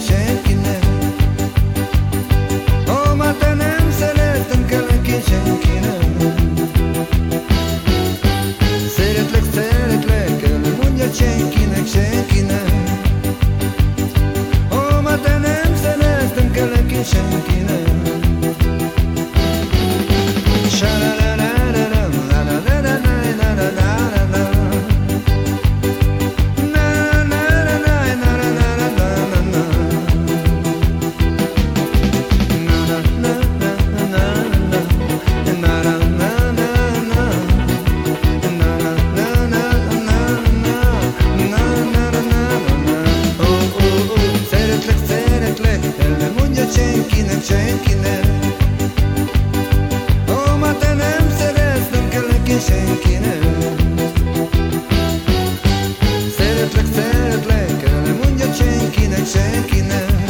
Shane. senki nem. Ó, ma te nem szeretsz, nem kell neki senki nem. Szeretlek, szeretlek, el nem mondja senkinek, senki nem.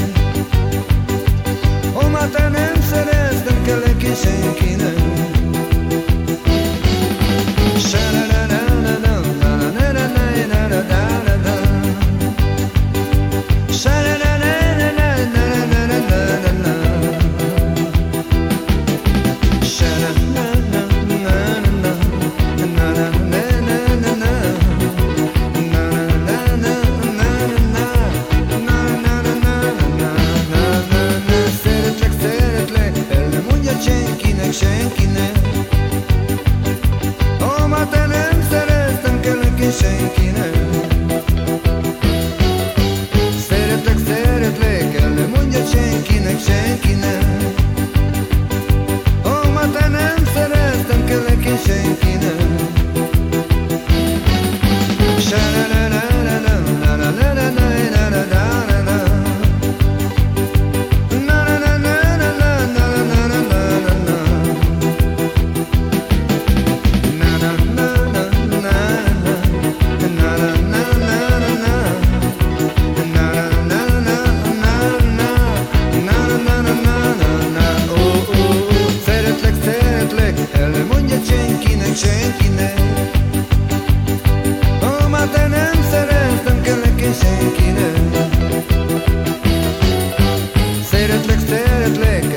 Én senkinek Szeretlek, szeretlek, el nem mondja senkinek, Ha deadly